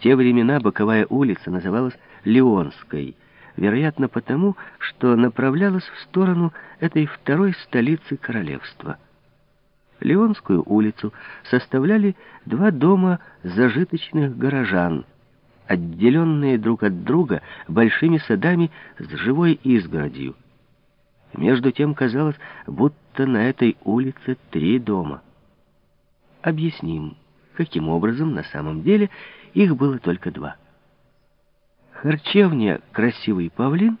Те времена боковая улица называлась Леонской, вероятно потому, что направлялась в сторону этой второй столицы королевства. Леонскую улицу составляли два дома зажиточных горожан, отделенные друг от друга большими садами с живой изгородью. Между тем казалось, будто на этой улице три дома. Объясним, каким образом на самом деле их было только два. Харчевня «Красивый павлин»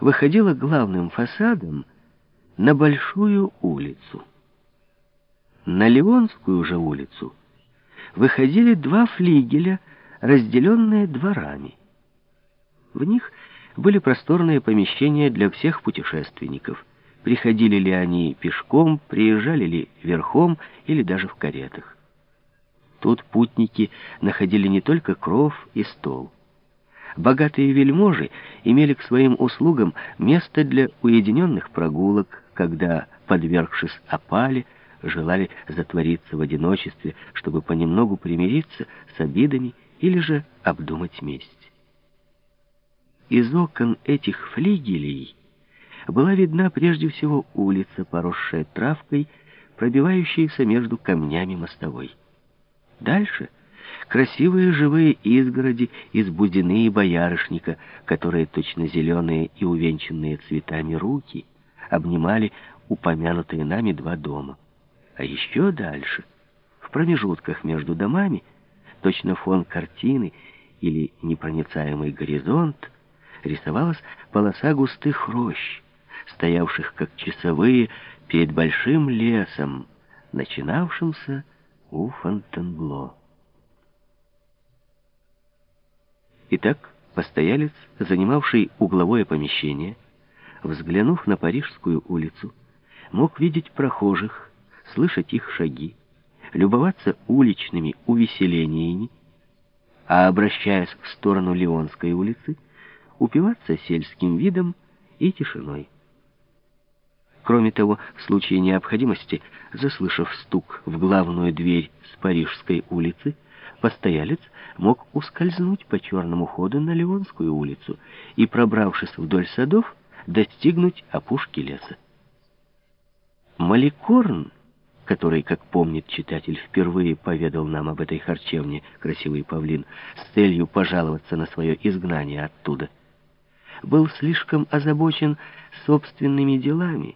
выходила главным фасадом на Большую улицу. На Леонскую же улицу выходили два флигеля, разделенные дворами. В них были просторные помещения для всех путешественников. Приходили ли они пешком, приезжали ли верхом или даже в каретах. Тут путники находили не только кров и стол. Богатые вельможи имели к своим услугам место для уединенных прогулок, когда, подвергшись опале, желали затвориться в одиночестве, чтобы понемногу примириться с обидами или же обдумать месть. Из окон этих флигелей была видна прежде всего улица, поросшая травкой, пробивающаяся между камнями мостовой. Дальше красивые живые изгороди из бузины и боярышника, которые точно зеленые и увенчанные цветами руки обнимали упомянутые нами два дома. А еще дальше, в промежутках между домами, точно фон картины или непроницаемый горизонт, рисовалась полоса густых рощ, стоявших как часовые перед большим лесом, начинавшимся у Фонтенбло. Итак, постоялец, занимавший угловое помещение, взглянув на Парижскую улицу, мог видеть прохожих, слышать их шаги, любоваться уличными увеселениями, а обращаясь в сторону Леонской улицы, упиваться сельским видом и тишиной. Кроме того, в случае необходимости, заслышав стук в главную дверь с Парижской улицы, постоялец мог ускользнуть по черному ходу на Леонскую улицу и, пробравшись вдоль садов, достигнуть опушки леса. Маликорн, который, как помнит читатель, впервые поведал нам об этой харчевне «Красивый павлин» с целью пожаловаться на свое изгнание оттуда, был слишком озабочен собственными делами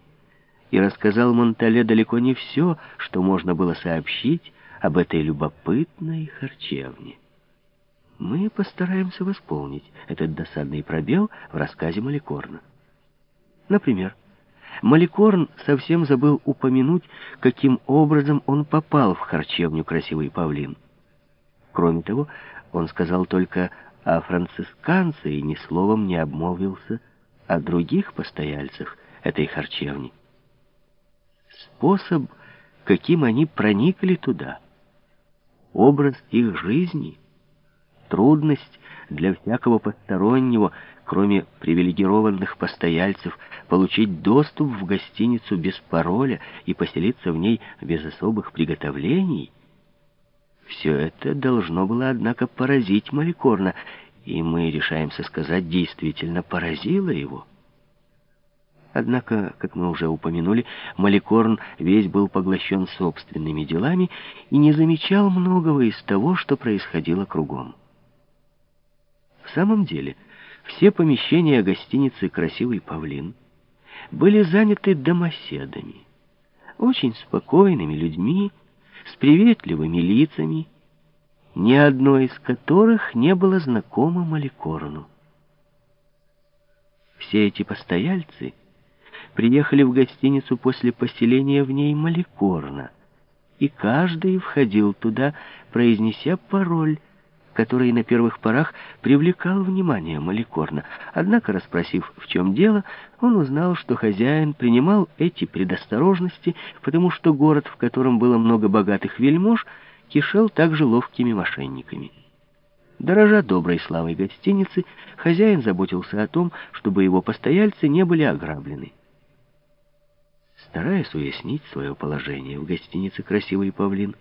и рассказал Монтале далеко не все, что можно было сообщить об этой любопытной харчевне. Мы постараемся восполнить этот досадный пробел в рассказе Маликорна. Например, Маликорн совсем забыл упомянуть, каким образом он попал в харчевню «Красивый павлин». Кроме того, он сказал только а францисканцы и ни словом не обмолвился о других постояльцах этой харчевни. Способ, каким они проникли туда, образ их жизни, трудность для всякого постороннего, кроме привилегированных постояльцев, получить доступ в гостиницу без пароля и поселиться в ней без особых приготовлений — все это должно было, однако, поразить Маликорна, и мы решаемся сказать, действительно поразило его. Однако, как мы уже упомянули, Маликорн весь был поглощен собственными делами и не замечал многого из того, что происходило кругом. В самом деле, все помещения гостиницы «Красивый павлин» были заняты домоседами, очень спокойными людьми, с приветливыми лицами, ни одно из которых не было знакомо Маликорну. Все эти постояльцы приехали в гостиницу после поселения в ней Маликорна, и каждый входил туда, произнеся пароль, который на первых порах привлекал внимание Маликорна. Однако, расспросив, в чем дело, он узнал, что хозяин принимал эти предосторожности, потому что город, в котором было много богатых вельмож, кишел также ловкими мошенниками. Дорожа доброй славой гостиницы, хозяин заботился о том, чтобы его постояльцы не были ограблены. Стараясь уяснить свое положение в гостинице «Красивый павлин»,